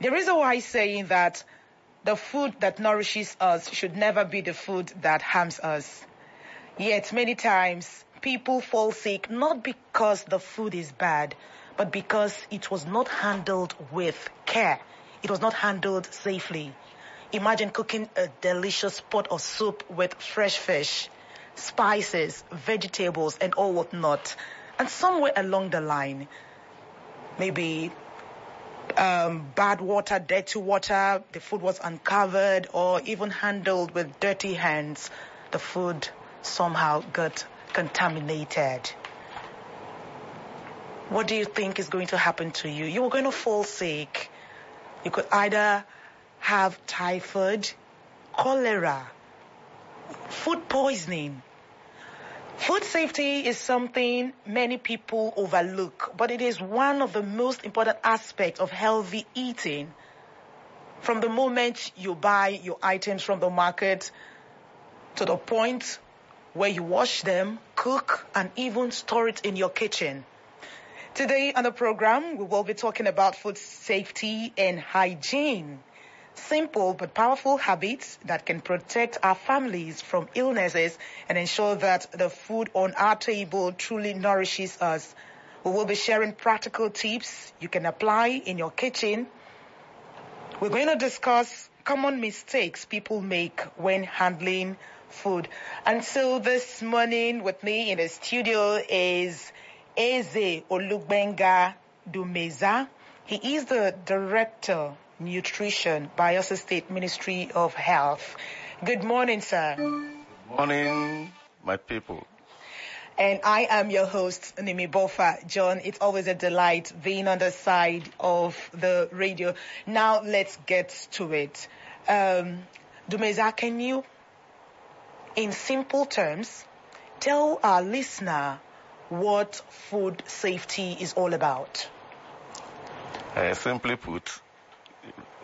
There is a wise saying that the food that nourishes us should never be the food that harms us. Yet many times people fall sick not because the food is bad, but because it was not handled with care. It was not handled safely. Imagine cooking a delicious pot of soup with fresh fish, spices, vegetables, and all whatnot. And somewhere along the line, maybe um, bad water, dirty water, the food was uncovered or even handled with dirty hands, the food somehow got contaminated. What do you think is going to happen to you? You are going to fall sick. You could either have typhoid, cholera, food poisoning. Food safety is something many people overlook, but it is one of the most important aspects of healthy eating. From the moment you buy your items from the market to the point where you wash them, cook, and even store it in your kitchen. Today on the program, we will be talking about food safety and hygiene. Simple but powerful habits that can protect our families from illnesses and ensure that the food on our table truly nourishes us. We will be sharing practical tips you can apply in your kitchen. We're going to discuss common mistakes people make when handling food. And so this morning with me in the studio is Eze Olugbenga Dumeza. He is the Director Nutrition, Bayelsa State Ministry of Health. Good morning, sir. Good morning, my people. And I am your host, Nimi Bofa. John, it's always a delight being on the side of the radio. Now let's get to it. Um, Dumeza, can you, in simple terms, tell our listener what food safety is all about? Uh, simply put,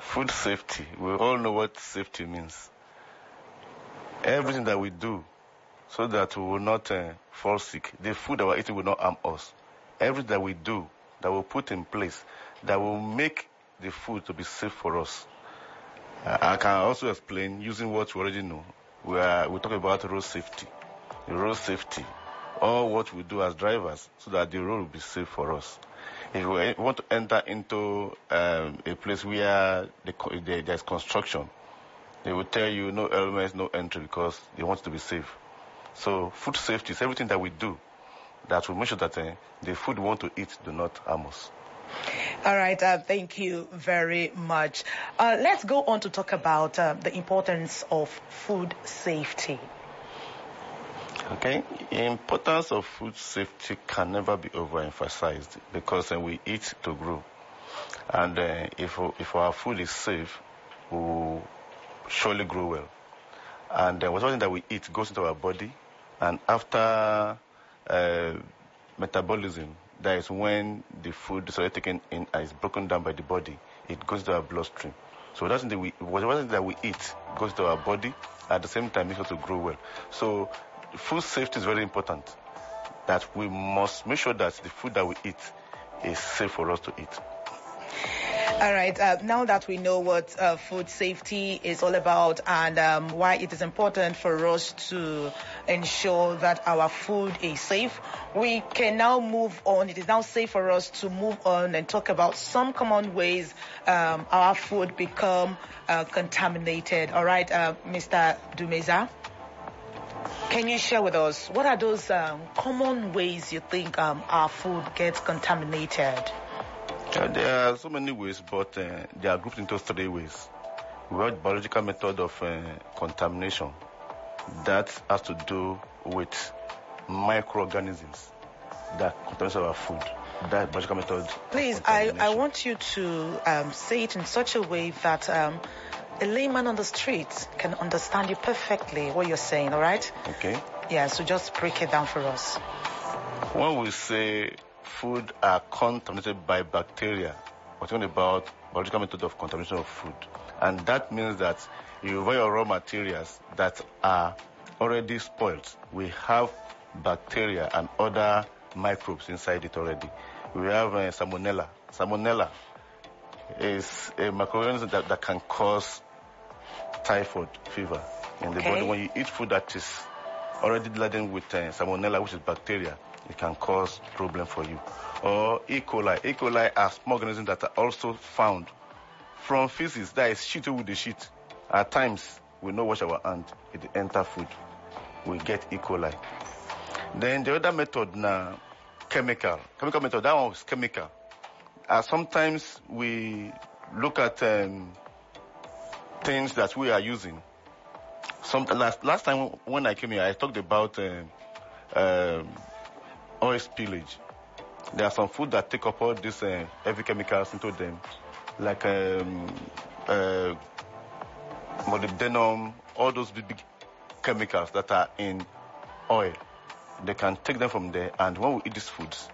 food safety, we all know what safety means. Everything that we do so that we will not uh, fall sick, the food that we're eating will not harm us. Everything that we do, that we put in place, that will make the food to be safe for us. I can also explain using what we already know. We, are, we talk about road safety. Road safety, all what we do as drivers so that the road will be safe for us. If we want to enter into um, a place where the, the, there's construction, they will tell you no elements, no entry because they want to be safe. So food safety is everything that we do that will make sure that uh, the food we want to eat do not harm us. All right, uh, thank you very much. Uh, let's go on to talk about uh, the importance of food safety. Okay, the importance of food safety can never be overemphasized because we eat to grow, and uh, if if our food is safe, we will surely grow well. And uh, whatever that we eat goes into our body, and after uh, metabolism, that is when the food is taken in and is broken down by the body, it goes to our bloodstream. So that's that we, whatever that we eat goes to our body at the same time us to grow well. So food safety is very important. That we must make sure that the food that we eat is safe for us to eat. All right. Uh, now that we know what uh, food safety is all about and um, why it is important for us to ensure that our food is safe, we can now move on. It is now safe for us to move on and talk about some common ways um, our food become uh, contaminated. All right, uh, Mr. Dumeza. Can you share with us what are those um, common ways you think um, our food gets contaminated? Uh, there are so many ways, but uh, they are grouped into three ways. We have biological method of uh, contamination. That has to do with microorganisms that contaminate our food. That biological method. Please, I, I want you to um, say it in such a way that um, a layman on the street can understand you perfectly what you're saying, all right? Okay. Yeah, so just break it down for us. When we say food are contaminated by bacteria, we're talking about biological method of contamination of food. And that means that you buy your raw materials that are already spoiled. We have bacteria and other microbes inside it already. We have uh, salmonella. Salmonella is a microorganism that, that can cause typhoid fever in the body. When you eat food that is already laden with uh, salmonella, which is bacteria, it can cause problem for you. Or E. coli. E. coli are small organisms that are also found from feces. That is shit with the shit. At times, we no wash our hand, it enter food. We get E. coli. Then the other method now, chemical. Chemical method, that one is chemical. Uh, sometimes we look at um, things that we are using. Some, last, last time when I came here, I talked about um, um, oil spillage. There are some food that take up all these uh, heavy chemicals into them, like um, uh, molybdenum, all those big, big chemicals that are in oil. They can take them from there, and when we eat these foods,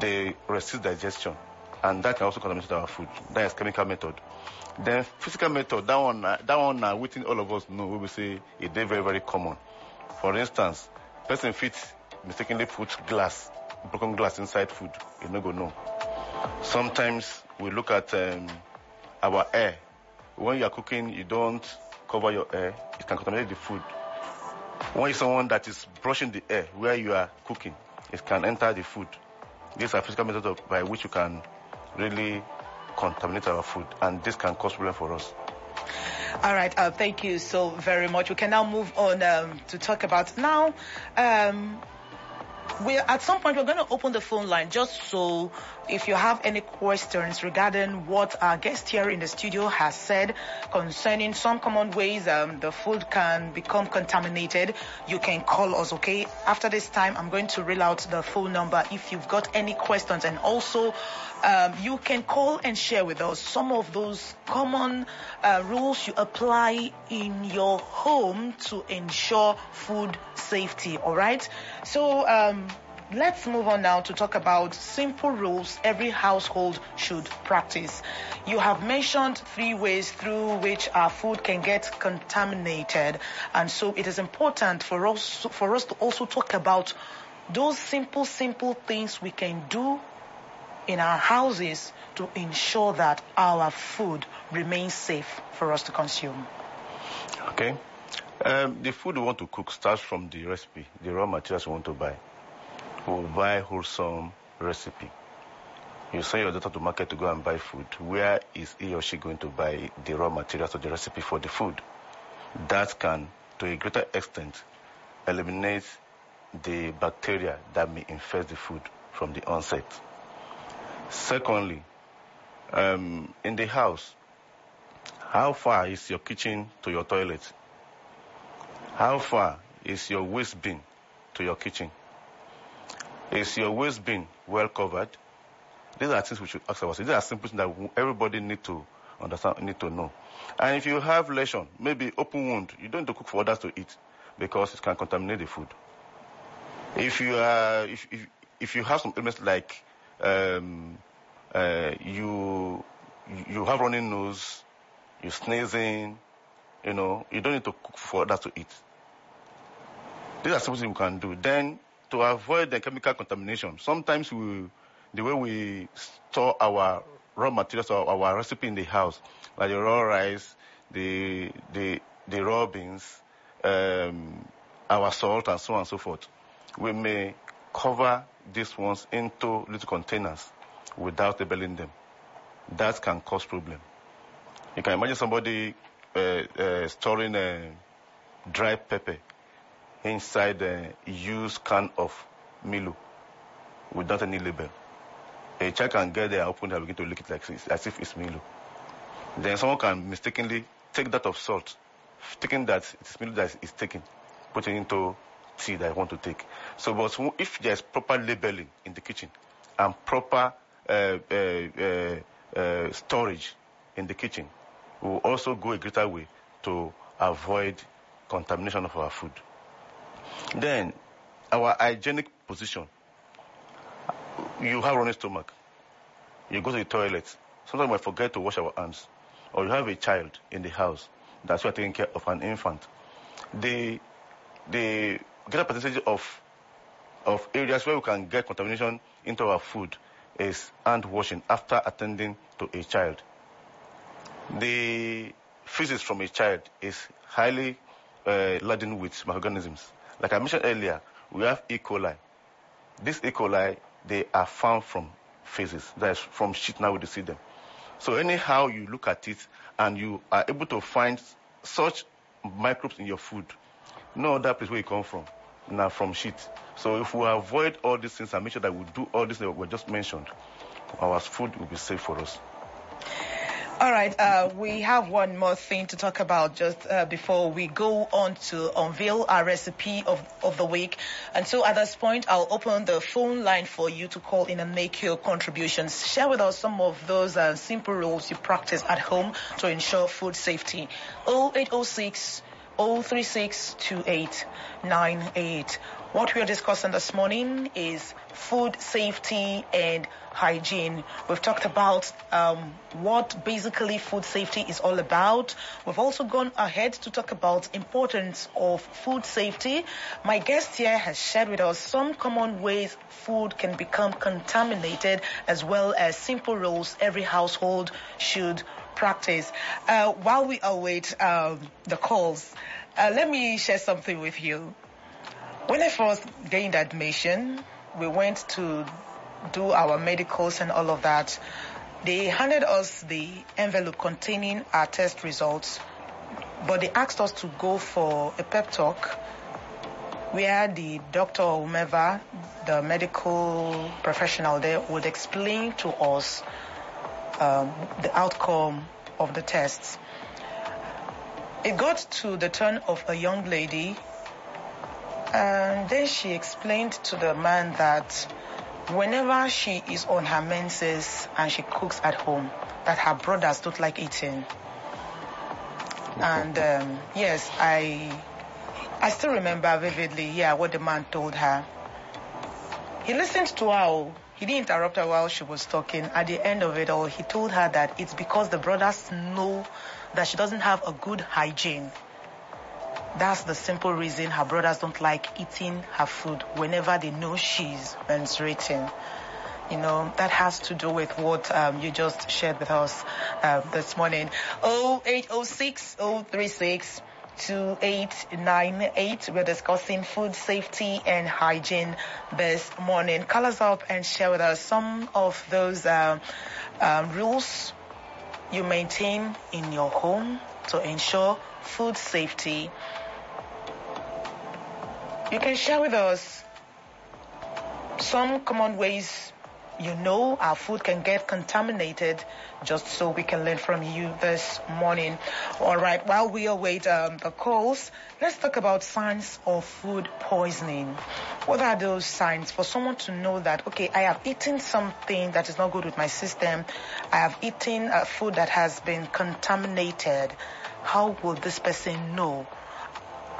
they resist digestion, and that can also contaminate our food. That is chemical method. Then physical method, that one, uh, that one, uh, within all of us know, we will say it is very, very common. For instance, person fit mistakenly put glass, broken glass inside food, you no go know. Sometimes we look at um, our air. When you are cooking, you don't cover your air. It can contaminate the food. When you're someone that is brushing the air where you are cooking, it can enter the food. These are physical methods of- by which you can really contaminate our food, and this can cause problem for us. All right, uh, thank you so very much. We can now move on um, to talk about now. Um, we at some point we're going to open the phone line just so if you have any questions regarding what our guest here in the studio has said concerning some common ways um, the food can become contaminated, you can call us. Okay. After this time, I'm going to reel out the phone number if you've got any questions, and also um, you can call and share with us some of those common uh, rules you apply in your home to ensure food safety. All right. So um, let's move on now to talk about simple rules every household should practice. You have mentioned three ways through which our food can get contaminated, and so it is important for us for us to also talk about those simple, simple things we can do in our houses to ensure that our food remains safe for us to consume. Okay. Um, the food we want to cook starts from the recipe, the raw materials we want to buy. We'll buy wholesome recipe. You send your daughter to market to go and buy food. Where is he or she going to buy the raw materials or the recipe for the food? That can, to a greater extent, eliminate the bacteria that may infest the food from the onset. Secondly, um, in the house, how far is your kitchen to your toilet? How far is your waste bin to your kitchen? Is your waste bin well covered? These are things we should ask ourselves. These are simple things that everybody need to understand, need to know. And if you have lesion, maybe open wound, you don't need to cook for others to eat because it can contaminate the food. If you are, if, if, if you have some illness like um, uh, you you have running nose, you sneezing, you know, you don't need to cook for others to eat. These are simple things we can do. Then, to avoid the chemical contamination, sometimes we, the way we store our raw materials or our recipe in the house, like the raw rice, the the the raw beans, um, our salt, and so on and so forth, we may cover these ones into little containers without labeling them. That can cause problem. You can imagine somebody uh, uh, storing a dry pepper inside a used can of Milo without any label. A child can get there open it and begin to lick it like it's- as if it's Milo. Then someone can mistakenly take that of salt, thinking that it's Milo that is taken, put it into tea that I want to take. So, but if there's proper labeling in the kitchen and proper uh, uh, uh, uh, storage in the kitchen, we will also go a greater way to avoid contamination of our food. Then, our hygienic position. You have a running stomach. You go to the toilet. Sometimes we forget to wash our hands. Or you have a child in the house that you are taking care of an infant. The the greater percentage of of areas where we can get contamination into our food is hand washing after attending to a child. The feces from a child is highly uh, laden with microorganisms. Like I mentioned earlier, we have E. coli. This E. coli, they are found from feces. That is from shit now we see them. So anyhow you look at it and you are able to find such microbes in your food, no other place where you come from, now from shit. So if we avoid all these things and make sure that we do all these that we just mentioned, our food will be safe for us. All right, uh, we have one more thing to talk about just uh, before we go on to unveil our recipe of, of the week. And so at this point, I'll open the phone line for you to call in and make your contributions. Share with us some of those uh, simple rules you practice at home to ensure food safety. 0806 036 2898. What we are discussing this morning is food safety and hygiene. We've talked about um, what basically food safety is all about. We've also gone ahead to talk about importance of food safety. My guest here has shared with us some common ways food can become contaminated as well as simple rules every household should practice. Uh, while we await um, the calls, uh, let me share something with you. When I first gained admission, we went to do our medicals and all of that. They handed us the envelope containing our test results, but they asked us to go for a pep talk where the doctor or whomever, the medical professional there, would explain to us um, the outcome of the tests. It got to the turn of a young lady and then she explained to the man that whenever she is on her menses and she cooks at home, that her brothers don't like eating. And um, yes, I I still remember vividly, yeah, what the man told her. He listened to her. He didn't interrupt her while she was talking. At the end of it all, he told her that it's because the brothers know that she doesn't have a good hygiene. That's the simple reason her brothers don't like eating her food whenever they know she's menstruating. You know, that has to do with what um, you just shared with us uh, this morning. 0806 036 2898. We're discussing food safety and hygiene this morning. Call us up and share with us some of those uh, rules you maintain in your home to ensure food safety you can share with us some common ways you know our food can get contaminated just so we can learn from you this morning. All right, while we await um, the calls, let's talk about signs of food poisoning. What are those signs for someone to know that, okay, I have eaten something that is not good with my system. I have eaten a food that has been contaminated. How will this person know?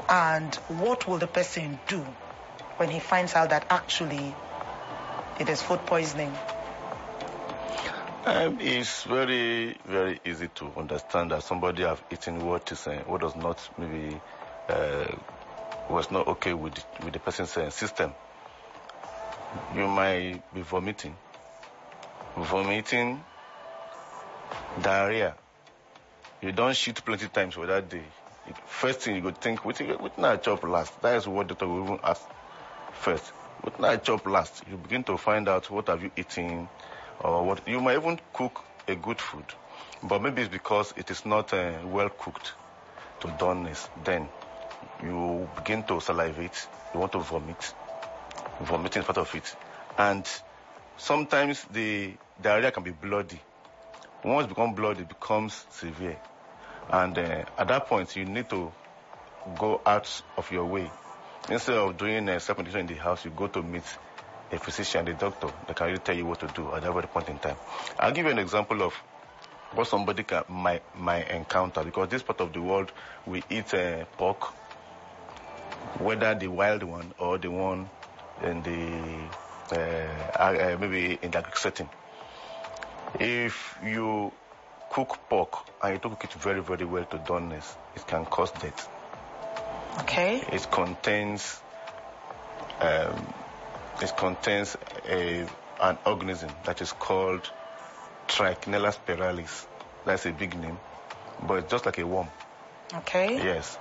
And what will the person do when he finds out that actually it is food poisoning? Um, it's very, very easy to understand that somebody have eaten what is uh, what does not maybe uh, was not okay with with the person's uh, system. You might be vomiting, vomiting, diarrhea. You don't shit plenty times for that day. First thing you go think, what what I chop last? That is what doctor will even ask first. What I chop last? You begin to find out what have you eaten, or what you might even cook a good food, but maybe it's because it is not uh, well cooked to doneness. Then you begin to salivate. You want to vomit. Vomiting is part of it, and sometimes the diarrhea can be bloody. Once it becomes bloody, it becomes severe. And uh, at that point, you need to go out of your way. Instead of doing a self-medication in the house, you go to meet a physician, a doctor that can really tell you what to do at that very point in time. I'll give you an example of what somebody can, might, might encounter because this part of the world we eat uh, pork, whether the wild one or the one in the uh, uh, maybe in the setting. If you cook pork and you don't cook it very, very well to doneness, it can cause death. Okay. It contains um, it contains a an organism that is called Trichinella spiralis. That's a big name, but it's just like a worm. Okay. Yes.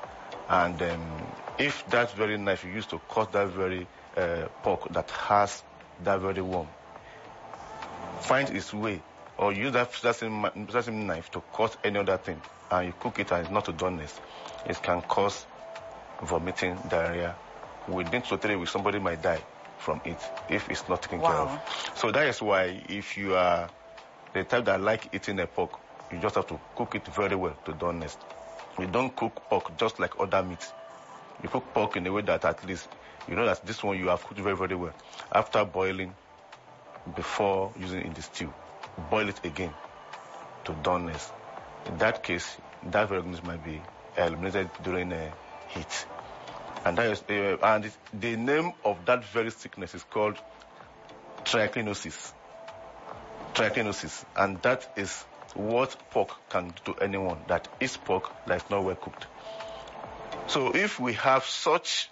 And um, if that very knife you use to cut that very uh, pork that has that very worm, find its way, or use that, that, same, that same knife to cut any other thing, and you cook it and it's not to doneness, it can cause vomiting, diarrhea. Within two or three weeks, somebody might die from it if it's not taken care of. So that is why if you are the type that like eating a pork, you just have to cook it very well to doneness. You don't cook pork just like other meats. You cook pork in a way that at least you know that this one you have cooked very, very well. After boiling, before using it in the stew, boil it again to doneness. In that case, that very organism might be eliminated during uh, heat. And that is, uh, and the name of that very sickness is called trichinosis. Trichinosis, and that is what pork can do to anyone that eats pork that is not well cooked. So if we have such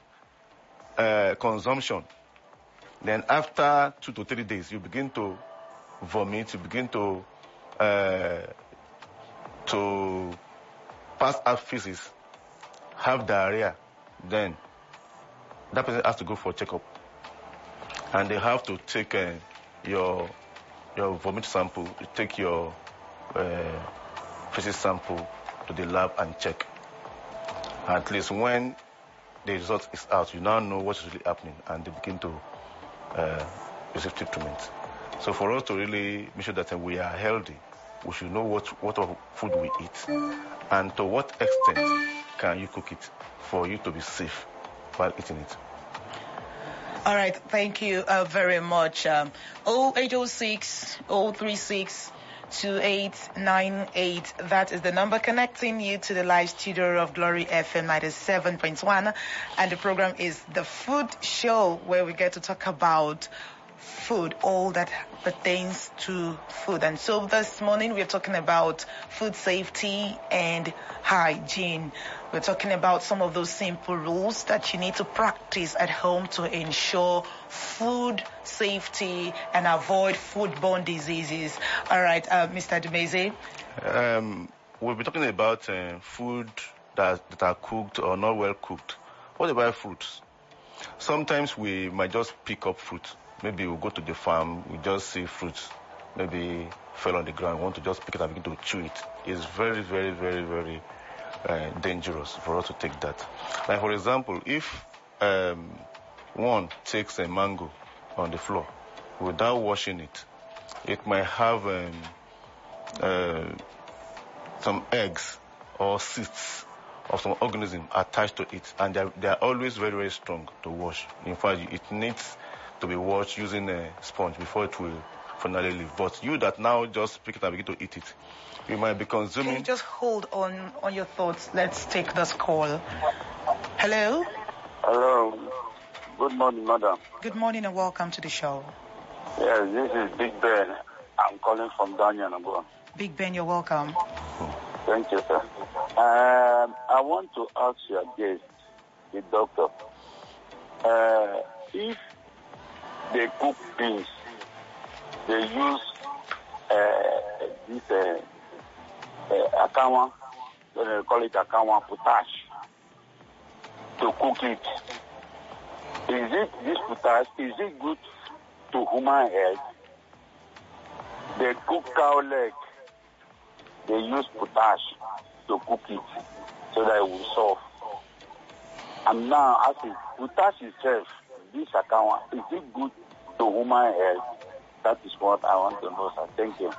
uh, consumption, then after two to three days, you begin to vomit, you begin to uh, to pass out feces, have diarrhea, then that person has to go for a checkup, and they have to take uh, your your vomit sample, you take your uh, feces sample to the lab and check. At least when the result is out, you now know what's really happening, and they begin to uh, receive treatment. So for us to really make sure that uh, we are healthy, we should know what what food we eat, and to what extent can you cook it for you to be safe while eating it. All right. Thank you uh, very much. Um, 0806 036 2898. That is the number connecting you to the live studio of Glory FM 97.1. And the program is The Food Show, where we get to talk about food, all that pertains to food. And so this morning we're talking about food safety and hygiene. We're talking about some of those simple rules that you need to practice at home to ensure food safety and avoid foodborne diseases. All right, uh, Mr. Dumeze. Um, we'll be talking about uh, food that, that are cooked or not well cooked. What about fruits? Sometimes we might just pick up fruit. Maybe we'll go to the farm, we just see fruits, maybe fell on the ground, we want to just pick it up, begin to chew it. It's very, very, very, very uh, dangerous for us to take that. Like for example, if um, one takes a mango on the floor without washing it, it might have um, uh, some eggs or cysts of some organism attached to it, and they're, they're always very, very strong to wash. In fact, it needs to be washed using a sponge before it will finally leave. But you that now just pick it up and begin to eat it, you might be consuming. Can consuming. you just hold on on your thoughts? Let's take this call. Hello. Hello. Good morning, madam. Good morning and welcome to the show. Yes, this is Big Ben. I'm calling from Danyanago. Big Ben, you're welcome. Thank you, sir. Um, I want to ask your guest, the doctor, uh, if they cook beans, they use uh, this uh, uh, akawa, uh, call it akawa potash, to cook it. Is it this potash? Is it good to human health? They cook cow leg. They use potash to cook it so that it will soft. And now asking, potash itself, this account, is it good to human health? That is what I want to know, sir. Thank you.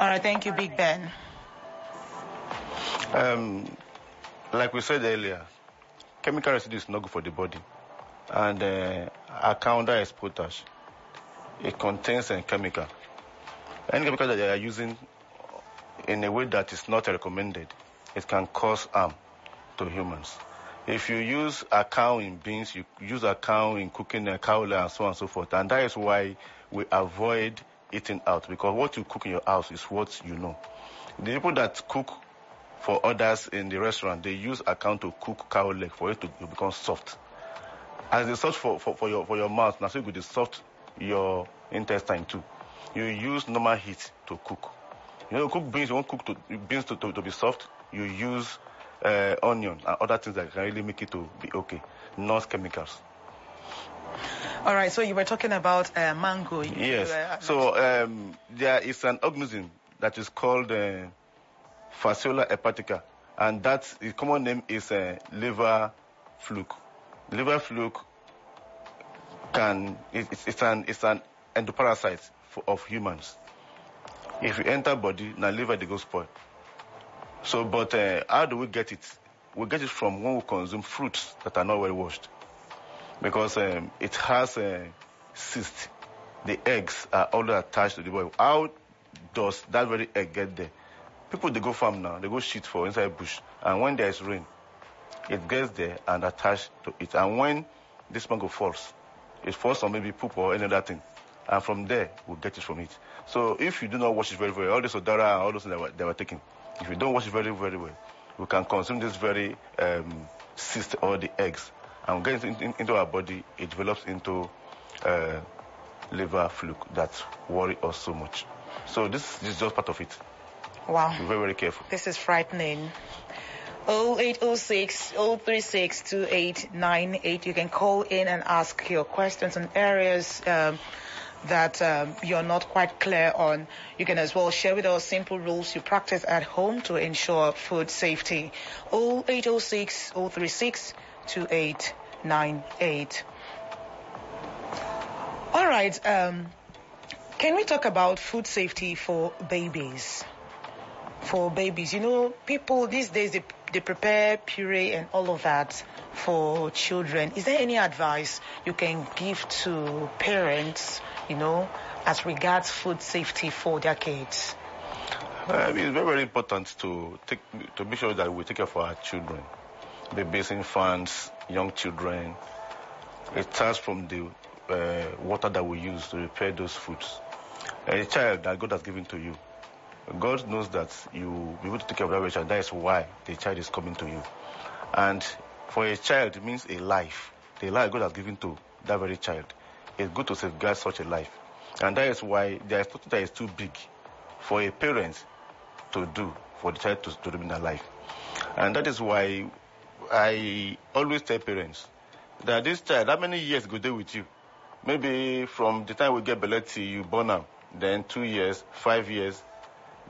All right, thank you, Big Ben. Um, like we said earlier, chemical residue is not good for the body. And uh, our counter is potash. It contains a chemical. Any chemical that they are using in a way that is not recommended, it can cause harm to humans. If you use a cow in beans, you use a cow in cooking a cow and so on and so forth. And that is why we avoid eating out because what you cook in your house is what you know. The people that cook for others in the restaurant, they use a cow to cook cow leg for it to, to become soft. As they soft for, for, for your for your mouth, now so it will soft your intestine too. You use normal heat to cook. You know, cook beans, you want cook to, beans to, to, to be soft, you use uh, onion and other things that can really make it to be okay, not chemicals. All right, so you were talking about uh, mango. Yes. were- So um, there is an organism that is called uh, Fasciola hepatica, and that the common name is uh, liver fluke. Liver fluke can it, it's, it's an it's an endoparasite for, of humans. If you enter body, now liver they go spoil. So, but uh, how do we get it? We get it from when we consume fruits that are not well washed because um, it has a cyst. The eggs are already attached to the body. How does that very egg get there? People they go farm now, they go shit for inside bush, and when there is rain, it gets there and attached to it. And when this mango falls, it falls on maybe poop or any other thing, and from there we get it from it. So if you do not wash it very very, all this odara and all those things that were, they were taking, if you don't wash it very very well, we can consume this very um, cyst or the eggs, and get it in, into our body, it develops into uh, liver fluke that worry us so much. So this, this is just part of it. Wow. Be very very careful. This is frightening. 0806 036 2898. You can call in and ask your questions on areas um, that um, you're not quite clear on. You can as well share with us simple rules you practice at home to ensure food safety. 0806 036 2898. All right. Um, can we talk about food safety for babies? for babies. You know, people these days they, they prepare puree and all of that for children. Is there any advice you can give to parents, you know, as regards food safety for their kids? Uh, it's very, very important to take to make sure that we take care of our children, babies, infants, young children. It starts from the uh, water that we use to prepare those foods. A child that God has given to you, God knows that you will be able to take care of that child. That is why the child is coming to you. And for a child, it means a life. The life God has given to that very child. It's good to safeguard such a life. And that is why there is nothing that is too big for a parent to do for the child to, to remain alive. And that is why I always tell parents that this child, how many years go they with you? Maybe from the time we get belay till you born am, then two years, five years,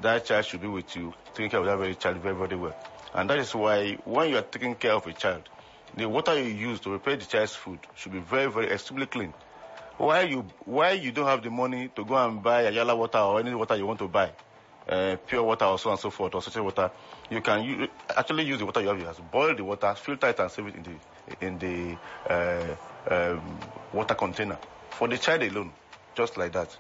that child should be with you, taking care of that very child very, very well. And that is why when you are taking care of a child, the water you use to prepare the child's food should be very, very extremely clean. Why you why you don't have the money to go and buy a yellow water or any water you want to buy, uh, pure water or so on and so forth, or such a water, you can actually use the water you have. You have boil the water, filter it, and save it in the in the uh, um, water container for the child alone, just like that.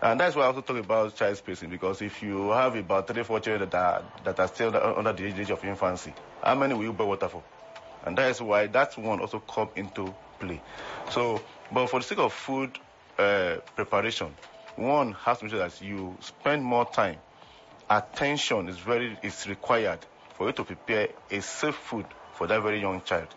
And that's why I also talk about child spacing because if you have about three, four children that are that are still under the age of infancy, how many will you buy water for? And that is why that one also come into play. So, but for the sake of food uh, preparation, one has to make sure that you spend more time. Attention is very is required for you to prepare a safe food for that very young child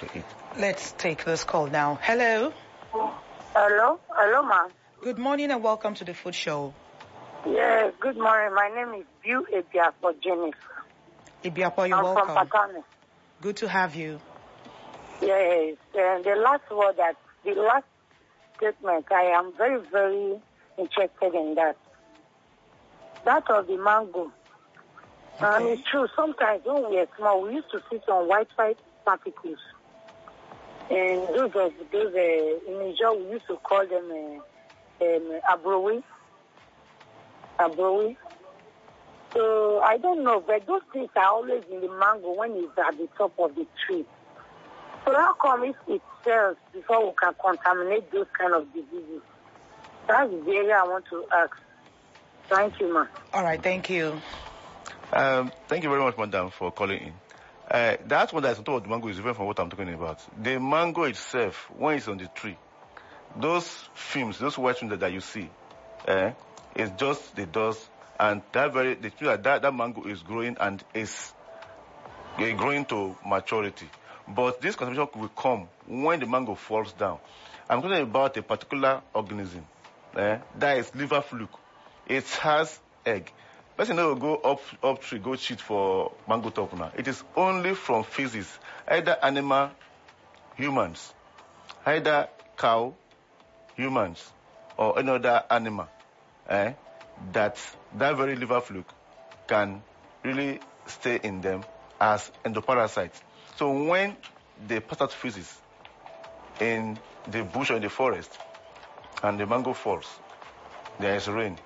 to eat. Let's take this call now. Hello. Hello, hello, ma'am. Good morning and welcome to the food show. Yes, good morning. My name is Bill Ebiapo Jennifer. Ibiapo, you're I'm from welcome. Patani. Good to have you. Yes, and the last word that the last statement, I am very, very interested in that. That of the mango. And Okay. it's true. Sometimes when we were small, we used to see some white white particles. And those of those uh, in Niger, we used to call them uh, um, abrowi. Abrowi. So I don't know, but those things are always in the mango when it's at the top of the tree. So how come if it sells before we can contaminate those kind of diseases? That's the area I want to ask. Thank you, ma. All right, thank you. Um, thank you very much, madam, for calling in. Uh, that one that is on top of the mango is different from what I'm talking about. The mango itself, when it's on the tree, those films, those white films that, that you see, eh, it's just the dust, and that very the tree that, that that mango is growing and is growing to maturity. But this contamination will come when the mango falls down. I'm talking about a particular organism. Eh? That is liver fluke. It has egg. Person no go up up tree go cheat for mango top now. It is only from feces, either animal, humans, either cow, humans, or any other animal, eh, that that very liver fluke can really stay in them as endoparasites. So when the pass freezes in the bush or in the forest, and the mango falls, there is rain.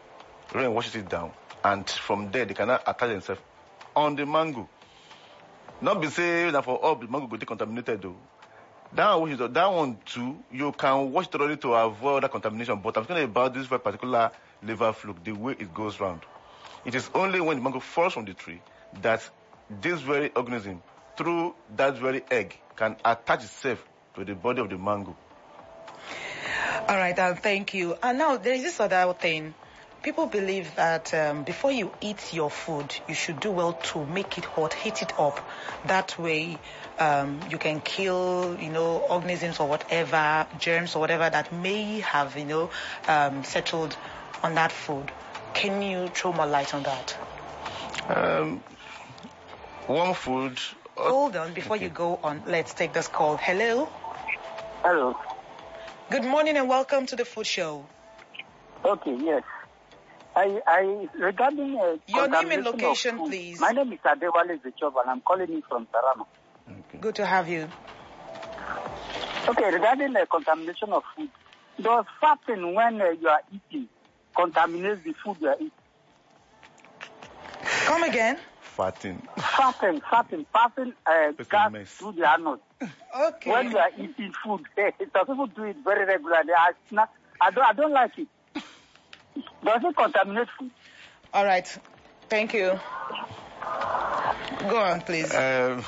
Rain washes it down, and from there they cannot attach themselves on the mango. Not be say that for all the mango go dey contaminated though. That one, that one too, you can wash thoroughly to avoid that contamination. But I'm talking about this very particular liver fluke, the way it goes round. It is only when the mango falls from the tree that this very organism, through that very egg, can attach itself to the body of the mango. All right, um, thank you. And now there is this other thing. People believe that um, before you eat your food, you should do well to make it hot, heat it up. That way, um, you can kill, you know, organisms or whatever, germs or whatever that may have, you know, um, settled on that food. Can you throw more light on that? Um, warm food. uh, Hold on, before you go on, let's take this call. Hello. Hello. Good morning and welcome to the food show. Okay, yes. I, I regarding uh, Your name and contamination of location, food, please. My name is Adewale Zichob and I'm calling you from Tarama. Okay. Good to have you. Okay, regarding the contamination of food, does fasting when uh, you are eating contaminate the food you are eating? Come again. Fatting. Fasting, fasting, fasting uh, It's a gas mess. through the anus. Okay. When you are eating food, some people do it very regularly. I, I, don't, I don't like it. Does it contaminate food? All right. Thank you. Go on, please. Um,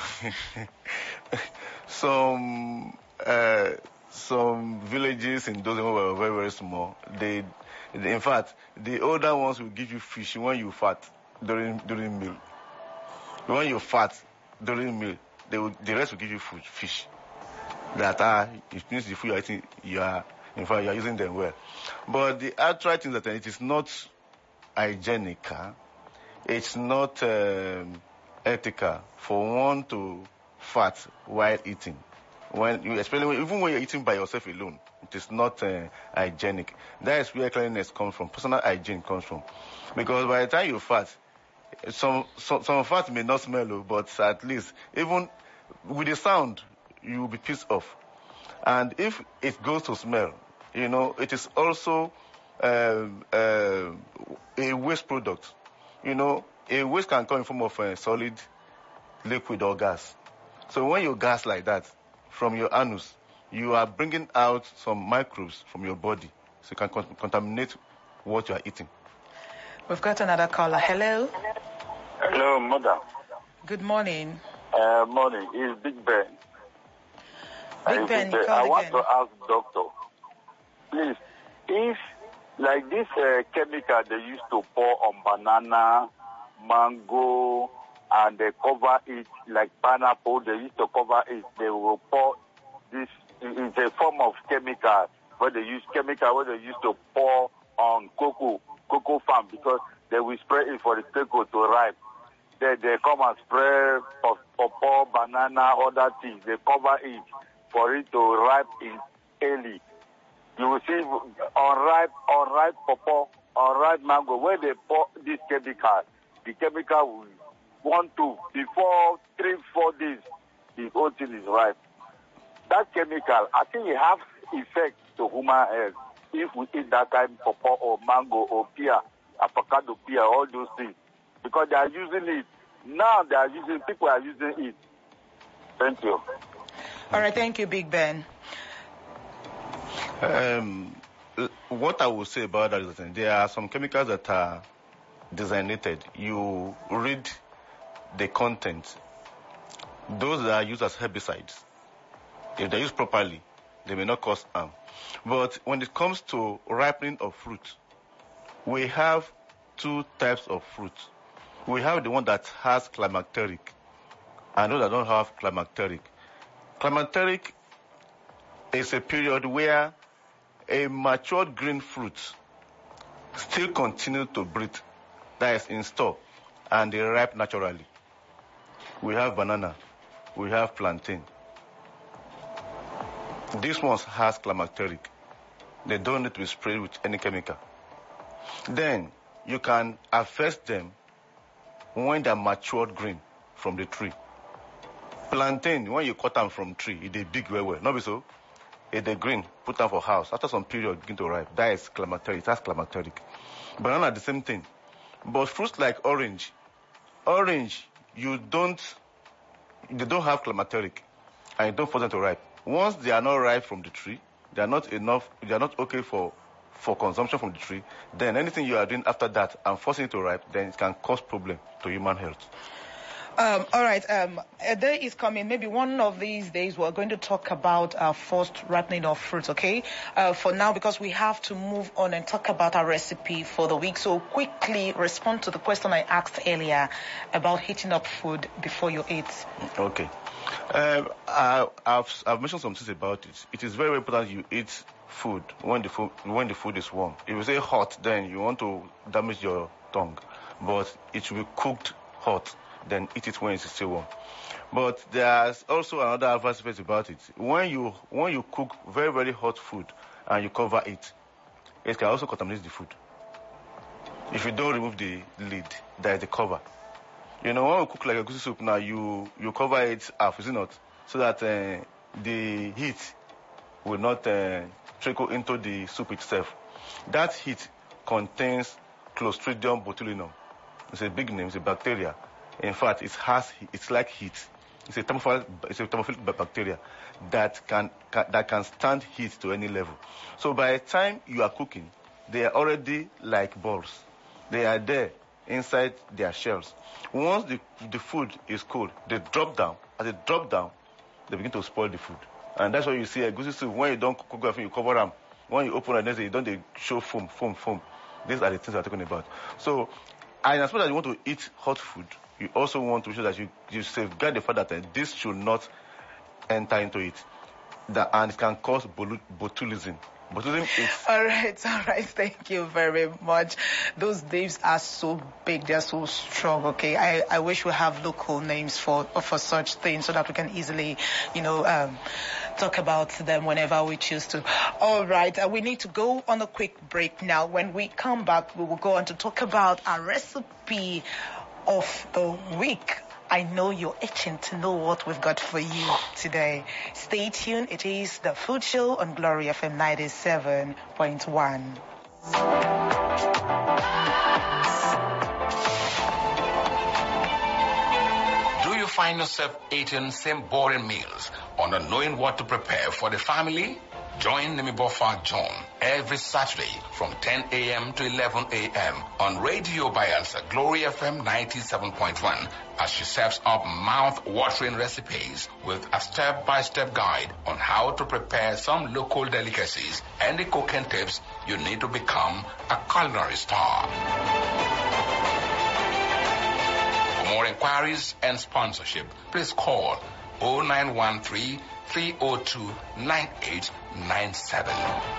some uh, some villages in those were very very small. They, they, in fact, the older ones will give you fish when you fat during during meal. When you fat during meal, they will, the rest will give you food, fish. That are it means the food you are eating, you are in fact you are using them well. But the actual thing that it is not hygienic. It's not um, ethical for one to fat while eating. When you, when, even when you're eating by yourself alone, it is not uh, hygienic. That is where cleanliness comes from. Personal hygiene comes from. Because by the time you fat, some some, some fat may not smell, but at least even with the sound, you will be pissed off. And if it goes to smell, you know, it is also um, um a waste product. You know, a waste can come in form of a solid, liquid, or gas. So when you gas like that from your anus, you are bringing out some microbes from your body, so you can con- contaminate what you are eating. We've got another caller. Hello. Hello, mother. Good morning. Uh, morning. It's Big Ben. Big Uh, Ben, you I called want again. to ask doctor, please, if like this uh, chemical they used to pour on banana, mango, and they cover it like pineapple, they used to cover it. They will pour this. It's a form of chemical where they use chemical where they used to pour on cocoa, cocoa farm because they will spray it for the cocoa to ripe. They, they come and spray pour banana, other things. They cover it for it to ripe in early. You will see unripe, unripe pawpaw, unripe mango. When they pour this chemical, the chemical will want to before three, four days, the whole thing is ripe. That chemical, I think it has effect to human health if we eat that kind of pawpaw or mango or pear, avocado pear, all those things, because they are using it now. They are using people are using it. Thank you. All right. Thank you, Big Ben. Um, what I will say about that is that there are some chemicals that are designated. You read the content. Those that are used as herbicides, if they're used properly, they may not cause harm. But when it comes to ripening of fruit, we have two types of fruit. We have the one that has climacteric and those that don't have climacteric. Climacteric is a period where a matured green fruit still continue to breathe, that is in store, and they ripe naturally. We have banana, we have plantain. This one has climacteric. They don't need to be sprayed with any chemical. Then you can harvest them when they're matured green from the tree. Plantain, when you cut them from tree, it is big well well. Not be so? It is green, put them for house. After some period, begin to ripe. That is climacteric. That's climacteric. Banana, the same thing. But fruits like orange, orange, you don't, they don't have climacteric, and you don't force them to ripe. Once they are not ripe from the tree, they are not enough, they are not okay for for consumption from the tree, then anything you are doing after that and forcing it to ripe, then it can cause problem to human health. Um, all right. Um, a day is coming. Maybe one of these days we're going to talk about uh, forced ripening of fruits. Okay. Uh, for now, because we have to move on and talk about our recipe for the week. So quickly respond to the question I asked earlier about heating up food before you eat. Okay. Um, I, I've, I've mentioned some things about it. It is very, very important you eat food when the food when the food is warm. If you say hot, then you want to damage your tongue, but it should be cooked hot. Then eat it when it's still warm. But there's also another adverse effect about it. When you when you cook very very hot food and you cover it, it can also contaminate the food. If you don't remove the lid, there is the cover. You know, when we cook like egusi soup now, you you cover it half, is it not? So that uh, the heat will not uh, trickle into the soup itself. That heat contains Clostridium botulinum. It's a big name, it's a bacteria. In fact, it has, it's like heat. It's a thermophilic, it's a thermophilic bacteria that can, can, that can stand heat to any level. So by the time you are cooking, they are already like balls. They are there inside their shells. Once the, the food is cold, they drop down. As they drop down, they begin to spoil the food. And that's why you see egusi soup, when you don't cook everything, you cover them. When you open it, you don't they show foam, foam, foam. These are the things I'm talking about. So, and as much as you want to eat hot food, you also want to make sure that you, you safeguard the fact that uh, this should not enter into it. That, and it can cause. Botulism All right, all right. Thank you very much. Those names are so big, they're so strong. Okay, I, I wish we have local names for for such things so that we can easily, you know, um, talk about them whenever we choose to. All right, uh, we need to go on a quick break now. When we come back, we will go on to talk about our recipe of the week. I know you're itching to know what we've got for you today. Stay tuned. It is the Food Show on Glory FM 97.1. Do you find yourself eating same boring meals or not knowing what to prepare for the family? Join Nemibofa John every Saturday from 10 a.m. to 11 a.m. on Radio Bayelsa Glory FM 97.1 as she serves up mouth-watering recipes with a step-by-step guide on how to prepare some local delicacies and the cooking tips you need to become a culinary star. For more inquiries and sponsorship, please call 0913 302 9897.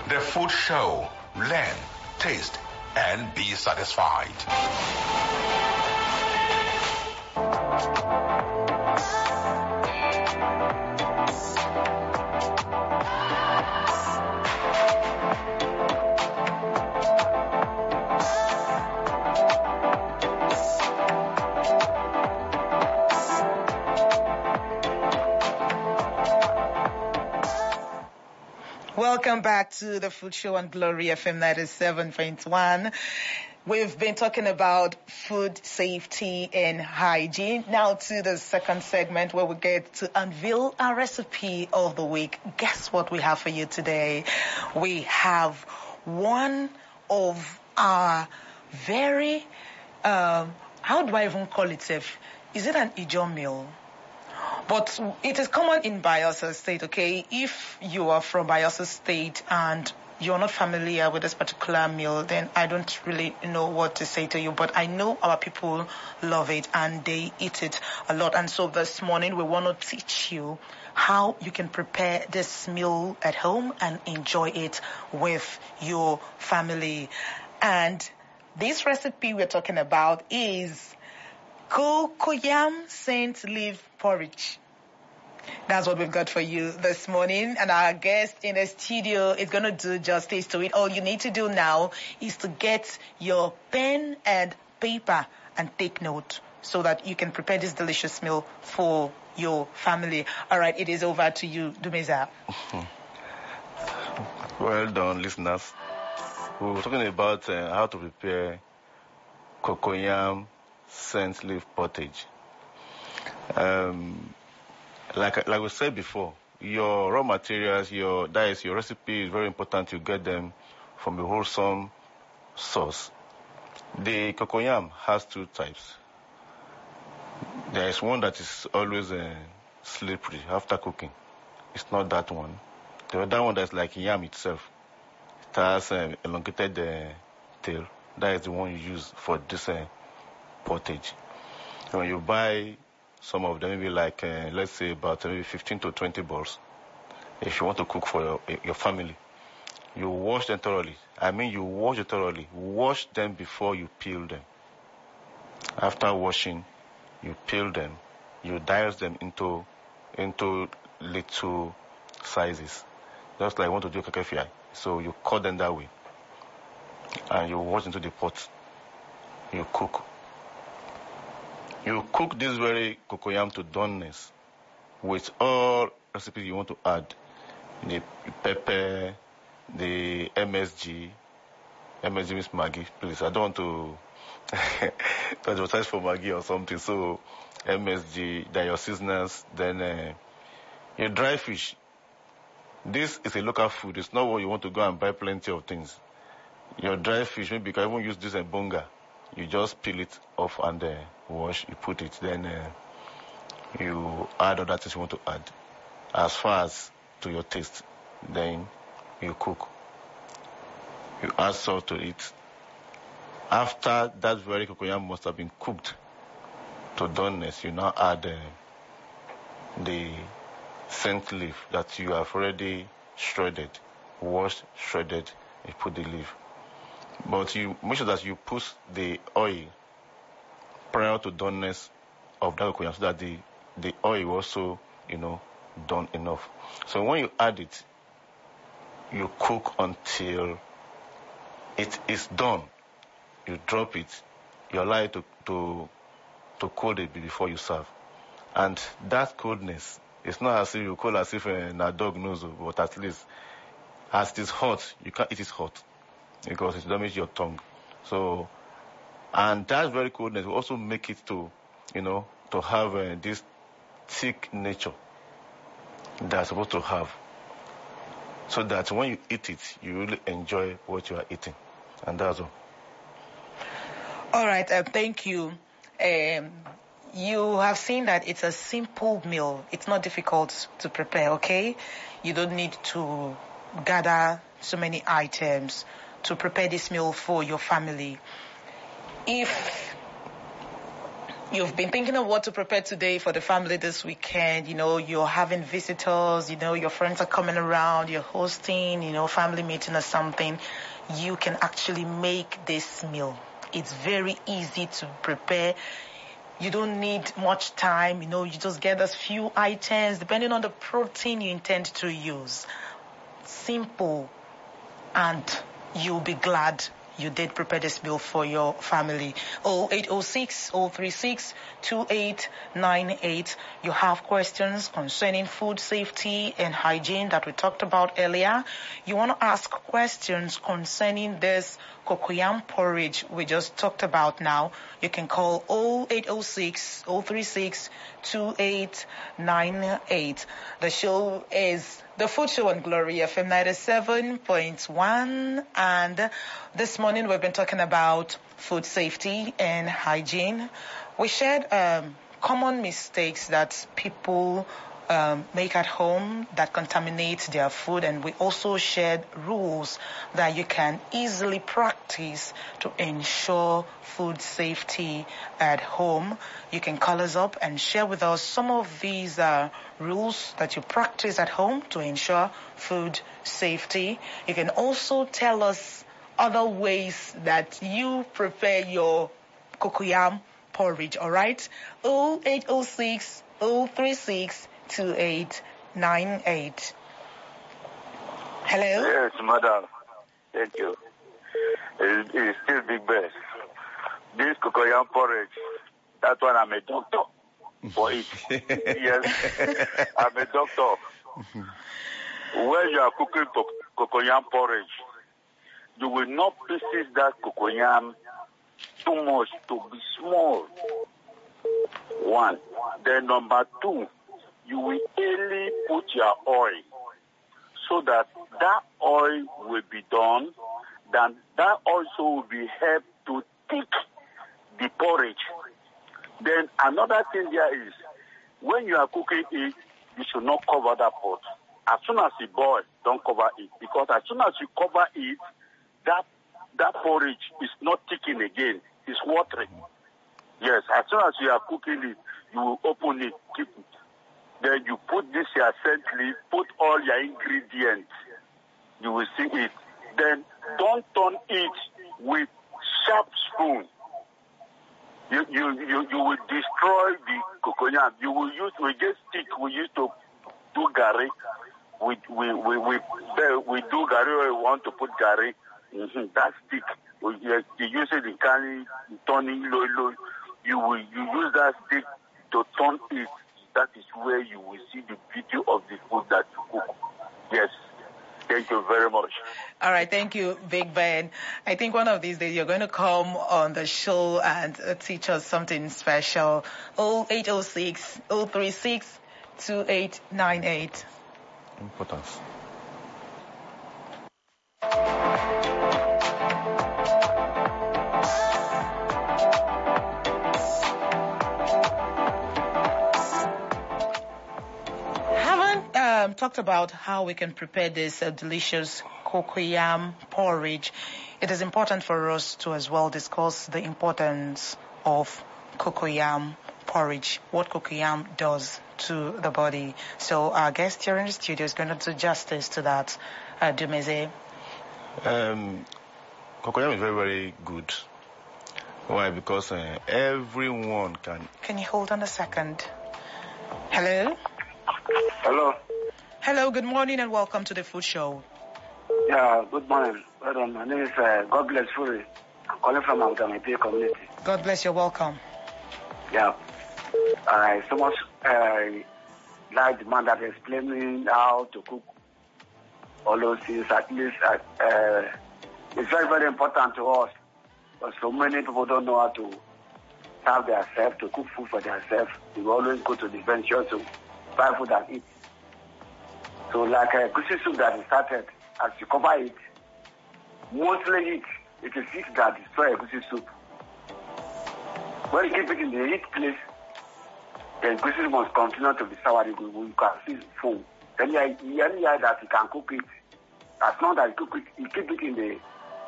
The Food Show. Learn, taste, and be satisfied. Welcome back to the Food Show on Glory FM 97.1. We've been talking about food safety and hygiene. Now to the second segment where we get to unveil our recipe of the week. Guess what we have for you today? We have one of our very, um, how do I even call it? Is it an Ijo meal? But it is common in Bayelsa State, okay? If you are from Bayelsa State and you're not familiar with this particular meal, then I don't really know what to say to you. But I know our people love it and they eat it a lot. And so this morning we want to teach you how you can prepare this meal at home and enjoy it with your family. And this recipe we're talking about is cocoyam scent leaf porridge. That's what we've got for you this morning. And our guest in the studio is going to do justice to it. All you need to do now is to get your pen and paper and take note so that you can prepare this delicious meal for your family. All right, it is over to you, Dumeza. Well done, listeners. We were talking about uh, how to prepare cocoyam scent leaf pottage. Um, like like we said before, your raw materials, your diets, your recipe is very important. You get them from a wholesome source. The cocoyam has two types. There is one that is always uh, slippery after cooking. It's not that one. The other one that's like yam itself. It has uh, elongated uh, tail. That is the one you use for this uh, pottage. When you buy some of them, maybe like, uh, let's say about maybe 15 to 20 balls, if you want to cook for your, your family, you wash them thoroughly. I mean, you wash it thoroughly. Wash them before you peel them. After washing, you peel them. You dice them into into little sizes, just like you want to do kakefia. So you cut them that way, and you wash into the pot. You cook. You cook this very cocoyam to doneness with all recipes you want to add. The pepper, the MSG, MSG means Maggi, please. I don't want to advertise for Maggi or something. So MSG, then your seasoners, then uh, your dry fish. This is a local food. It's not what you want to go and buy plenty of things. Your dry fish, maybe you can even use this in bonga. You just peel it off and uh, wash. You put it, then uh, you add other things you want to add. As far as to your taste, then you cook. You add salt to it. After that very cocoyam must have been cooked to doneness, you now add uh, the scent leaf that you have already shredded, washed, shredded, you put the leaf. But you make sure that you put the oil prior to doneness of that cocoyam so that the, the oil also, you know, done enough. So when you add it, you cook until it is done. You drop it, you allow it to, to, to cool it before you serve. And that coldness, it's not as if you cool as if eh, a, a dog knows, but at least as it is hot, you can't eat hot because it damages your tongue. So, and that very coldness will also make it to, you know, to have uh, this thick nature that's supposed to have. So that when you eat it, you really enjoy what you are eating. And that's all. All right, uh, thank you. Um, you have seen that it's a simple meal. It's not difficult to prepare, okay? You don't need to gather so many items to prepare this meal for your family. If you've been thinking of what to prepare today for the family this weekend, you know, you're having visitors, you know, your friends are coming around, you're hosting, you know, family meeting or something, you can actually make this meal. It's very easy to prepare. You don't need much time, you know, you just get those few items depending on the protein you intend to use. Simple and you'll be glad you did prepare this meal for your family. 0806 036 2898. You have questions concerning food safety and hygiene that we talked about earlier. You want to ask questions concerning this cocoyam porridge we just talked about now. You can call 0806 036 2898. The show is the Food Show on Glory FM 97.1 and this morning we've been talking about food safety and hygiene. We shared um, common mistakes that people um, make at home that contaminates their food, and we also shared rules that you can easily practice to ensure food safety at home. You can call us up and share with us some of these uh, rules that you practice at home to ensure food safety. You can also tell us other ways that you prepare your cocoyam porridge, all right? 0806 036 2898. Hello? Yes, madam. Thank you. It's, it's still big best. This cocoyam porridge, that one I'm a doctor for it. yes, I'm a doctor. when you are cooking co- cocoyam porridge, you will not pieces that cocoyam too much to be small. One. Then number two, you will only put your oil so that that oil will be done, then that also will be help to thick the porridge. Then another thing there is, when you are cooking it, you should not cover that pot. As soon as it boils, don't cover it because as soon as you cover it, that that porridge is not thickening again. It's watering. Yes, as soon as you are cooking it, you will open it, keep it. Then you put this your leaf, put all your ingredients. You will see it. Then don't turn it with sharp spoon. You you you, you will destroy the coconut. You will use we get stick we used to do gari. We we we we, we do gari we want to put gari. Mm-hmm. That stick we, you use it in carry turning low low. You will you use that stick to turn it. That is where you will see the beauty of the food that you cook. Yes. Thank you very much. All right, thank you, Big Ben. I think one of these days you're going to come on the show and uh, teach us something special. 0806 036 2898. Importance. Um, talked about how we can prepare this uh, delicious cocoyam porridge. It is important for us to as well discuss the importance of cocoyam porridge, what cocoyam does to the body. So our guest here in the studio is going to do justice to that. Uh, Dumeze. Um, cocoyam is very, very good. Why? Because uh, everyone can. Can you hold on a second? Hello? Hello. Hello, good morning and welcome to the food show. Yeah, good morning. Well. My name is uh, God Bless Fury. I'm calling from Autamipi community. God bless you, welcome. Yeah. I so much uh, like the man that explaining how to cook all those things. At least uh, uh, it's very, very important to us. But so many people don't know how to serve themselves, to cook food for themselves. They always go to the venture to buy food and eat. So like egusi soup that is started, as you cover it, mostly it, it is it that destroy egusi soup. When you keep it in the heat place, the goosey must continue to be sour. You, you can see foam. Then you, year that you can cook it, as long as you cook it, you keep it in the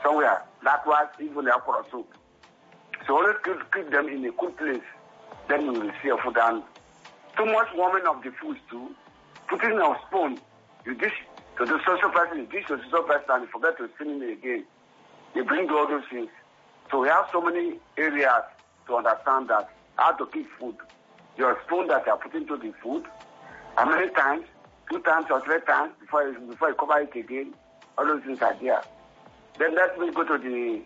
somewhere. Likewise, even the okra soup. So always keep, keep them in a cool place. Then you will see a food and too much warming of the food too. Putting a spoon, you dish to the social you dish to the social person, and you forget to spin it again. They bring all those things. So we have so many areas to understand that how to keep food. Your spoon that you are putting to the food, how many times, two times or three times before you, before you cover it again, all those things are there. Then let me go to the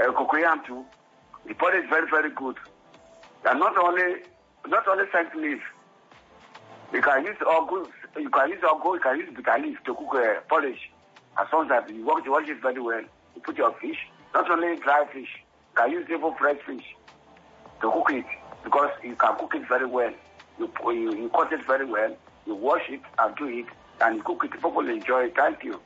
uh, cocoyam too. The pot is very, very good. And not only, not only scent leaf, you can use ugu, you can use ugu, you can use bitter leaf to cook uh, porridge. As long as you wash, you wash it very well. You put your fish, not only dry fish, you can use even fresh fish to cook it because you can cook it very well. You, you, you cut it very well, you wash it and do it, and you cook it. People will enjoy it. Thank you.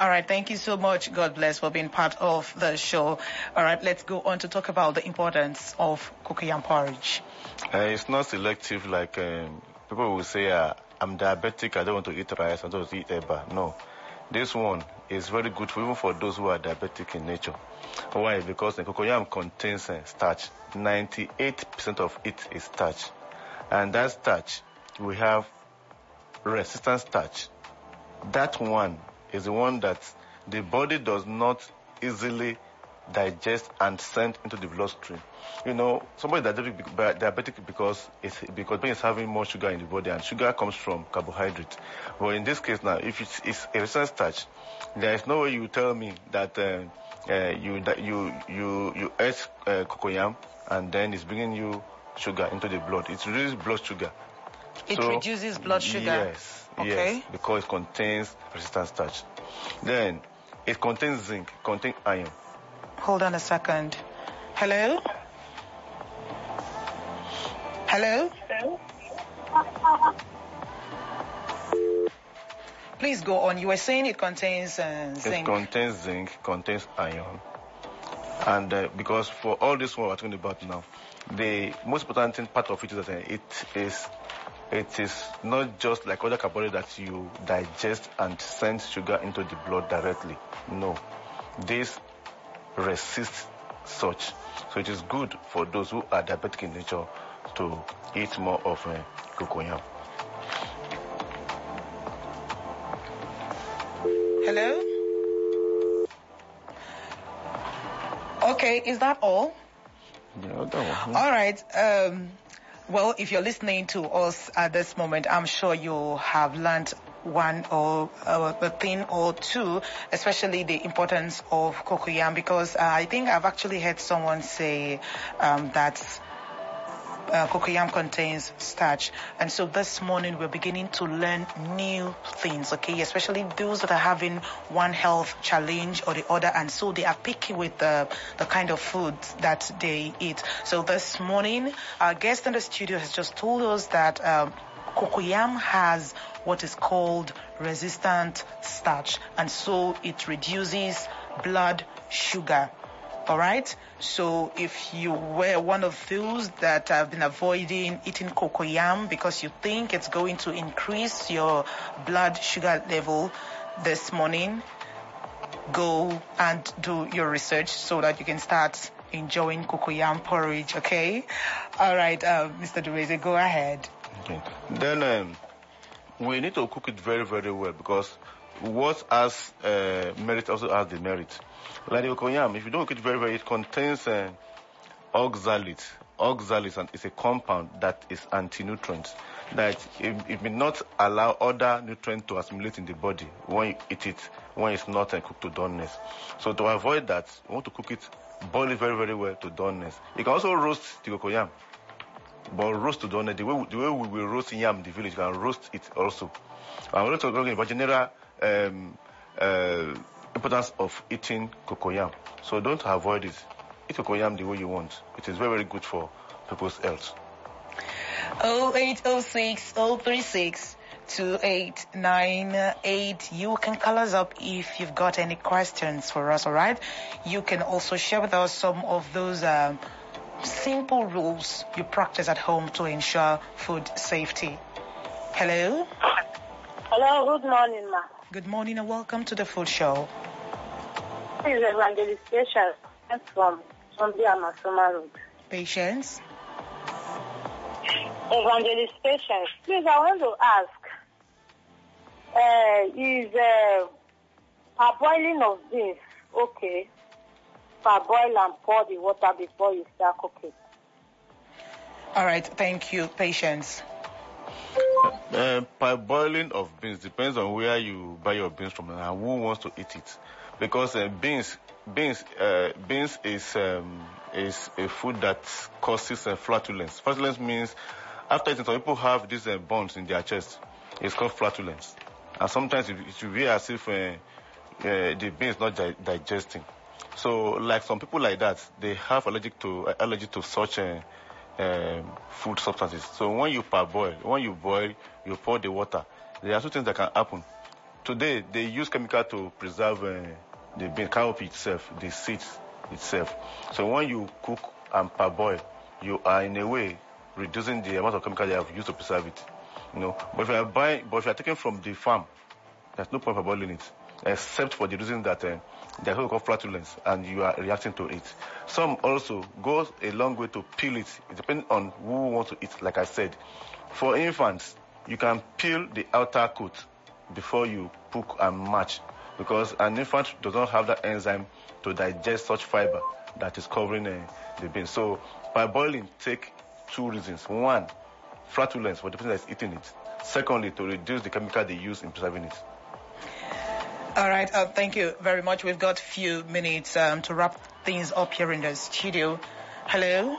All right, thank you so much. God bless for being part of the show. All right, let's go on to talk about the importance of cooking and porridge. Uh, it's not selective like um, people will say. Uh, I'm diabetic, I don't want to eat rice, I don't want to eat eba. No. This one is very good for even for those who are diabetic in nature. Why? Because the cocoyam contains uh, starch. 98% of it is starch. And that starch, we have resistant starch. That one is the one that the body does not easily digest and send into the bloodstream. You know, somebody diabetic, be- diabetic because it's because it's having more sugar in the body, and sugar comes from carbohydrate. But in this case now, if it's, it's a resistant starch, there is no way you tell me that uh, uh, you that you you you ate uh, cocoyam and then it's bringing you sugar into the blood. It reduces blood sugar. It So- reduces blood sugar. Yes, Okay. yes, because it contains resistant starch. Then it contains zinc, contains iron. Hold on a second. Hello? Hello? Please go on. You were saying it contains uh, It zinc. contains zinc, contains iron. And uh, because for all this one we're talking about now, the most important thing, part of it is that uh, it is it is not just like other carbohydrates that you digest and send sugar into the blood directly. No, this resists such. So it is good for those who are diabetic in nature to eat more of uh, cocoyam. Hello? Okay, is that all? The other. All right. Um, well, if you're listening to us at this moment, I'm sure you have learned one or uh, a thing or two, especially the importance of cocoyam, because uh, I think I've actually heard someone say um, that uh, cocoyam contains starch. And so this morning we're beginning to learn new things, okay? Especially those that are having one health challenge or the other. And so they are picky with the, the kind of food that they eat. So this morning, our guest in the studio has just told us that um, cocoyam has what is called resistant starch. And so it reduces blood sugar. All right. So if you were one of those that have been avoiding eating cocoyam because you think it's going to increase your blood sugar level this morning, go and do your research so that you can start enjoying cocoyam porridge. Okay. All right, uh, Mr. Dureze, go ahead. Then um, we need to cook it very, very well because what has uh, merit also has the merit. Like the if you don't cook it very well, it contains uh, oxalate. Oxalate is a compound that is anti-nutrient that it, it may not allow other nutrients to assimilate in the body when you eat it when it's not uh, cooked to doneness. So to avoid that, you want to cook it, boil it very, very well to doneness. You can also roast the cocoyam. But roast to doneness, the way, the way we will roast yam in the village, you can roast it also. I'm not talking about general um, uh, importance of eating cocoyam. So don't avoid it. Eat cocoyam the way you want. It is very, very good for people's health. 0806 036 2898. You can call us up if you've got any questions for us, all right? You can also share with us some of those um, simple rules you practice at home to ensure food safety. Hello? Hello, good morning, ma. Good morning and welcome to the food show. This is Evangelist Patience from Sunday Amasoma Road. Patience? Evangelist Patience, please, I want to ask, uh, is uh, parboiling of beans okay? Parboil and pour the water before you start cooking. All right, thank you. Patience. Uh, boiling of beans depends on where you buy your beans from and who wants to eat it. Because uh, beans, beans, uh, beans is um, is a food that causes uh, flatulence. Flatulence means after eating, some people have these uh, bones in their chest. It's called flatulence, and sometimes it, it will be as if uh, uh, the bean is not di- digesting. So, like some people like that, they have allergic to uh, allergy to such uh, um, food substances. So when you parboil, when you boil, you pour the water. There are two things that can happen. Today they use chemical to preserve uh, the bean cowpea itself, the seeds itself. So when you cook and parboil, you are in a way reducing the amount of chemical they have used to preserve it. You know, but if you are buying, but if you are taking from the farm, there's no point for boiling it, except for the reason that uh, there's we call flatulence, and you are reacting to it. Some also go a long way to peel it. Depends on who wants to eat. Like I said, for infants, you can peel the outer coat before you cook and match, because an infant does not have that enzyme to digest such fiber that is covering uh, the bean. So by boiling, take two reasons. One, flatulence for the person that's eating it. Secondly, to reduce the chemical they use in preserving it. All right. Uh, thank you very much. We've got a few minutes um, to wrap things up here in the studio. Hello.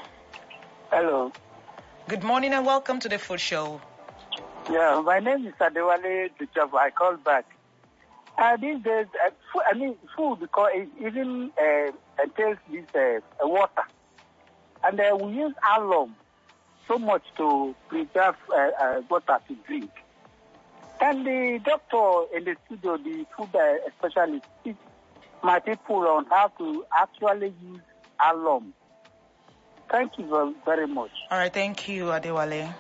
Hello. Good morning and welcome to the Food Show. Yeah, my name is Adewale Duchava. I call back. Uh, these days, uh, food, I mean, food because it even uh, entails this uh, water, and uh, we use alum so much to preserve uh, uh, water to drink. And the doctor in the studio, the food specialist, teach my people on how to actually use alum. Thank you very, very much. All right. Thank you, Adewale.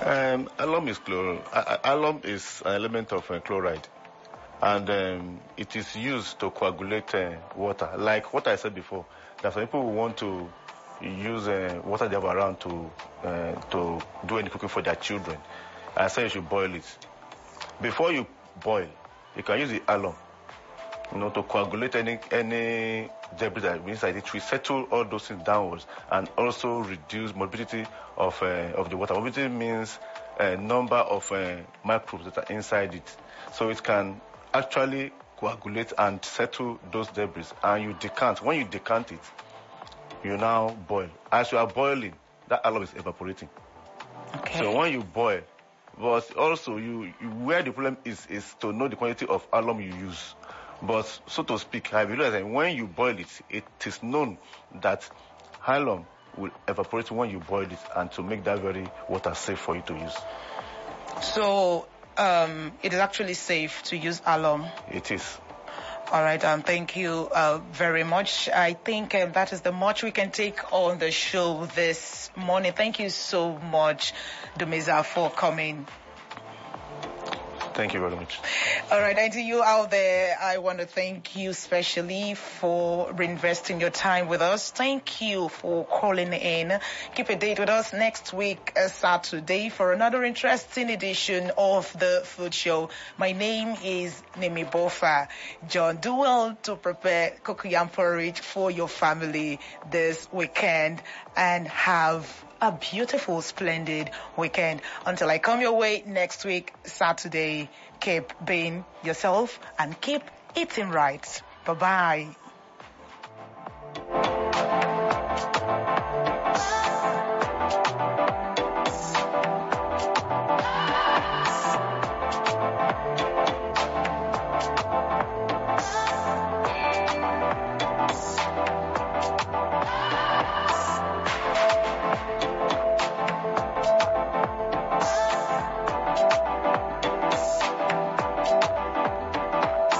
Um, alum is chlor- a- a- alum is an element of uh, chloride, and um, it is used to coagulate uh, water. Like what I said before, that some people who want to use uh, water they have around to uh, to do any cooking for their children. I say you should boil it. Before you boil, you can use the alum, you know, to coagulate any any debris that is inside it. will settle all those things downwards and also reduce morbidity of uh, of the water. Morbidity means a number of uh, microbes that are inside it. So it can actually coagulate and settle those debris. And you decant. When you decant it, you now boil. As you are boiling, that alum is evaporating. Okay. So when you boil, but also you, you where the problem is is to know the quantity of alum you use. But so to speak, I realize that when you boil it, it is known that alum will evaporate when you boil it, and to make that very water safe for you to use. so um, it is actually safe to use alum. It is. All right, um, thank you uh, very much. I think um, that is the much we can take on the show this morning. Thank you so much, Dumiza, for coming. Thank you very much. All right, and to you out there, I want to thank you specially for reinvesting your time with us. Thank you for calling in. Keep a date with us next week, uh, Saturday, for another interesting edition of the Food Show. My name is Nimi Bofa. John, do well to prepare cocoyam porridge for your family this weekend and have a beautiful, splendid weekend. Until I come your way next week, Saturday, keep being yourself and keep eating right. Bye bye.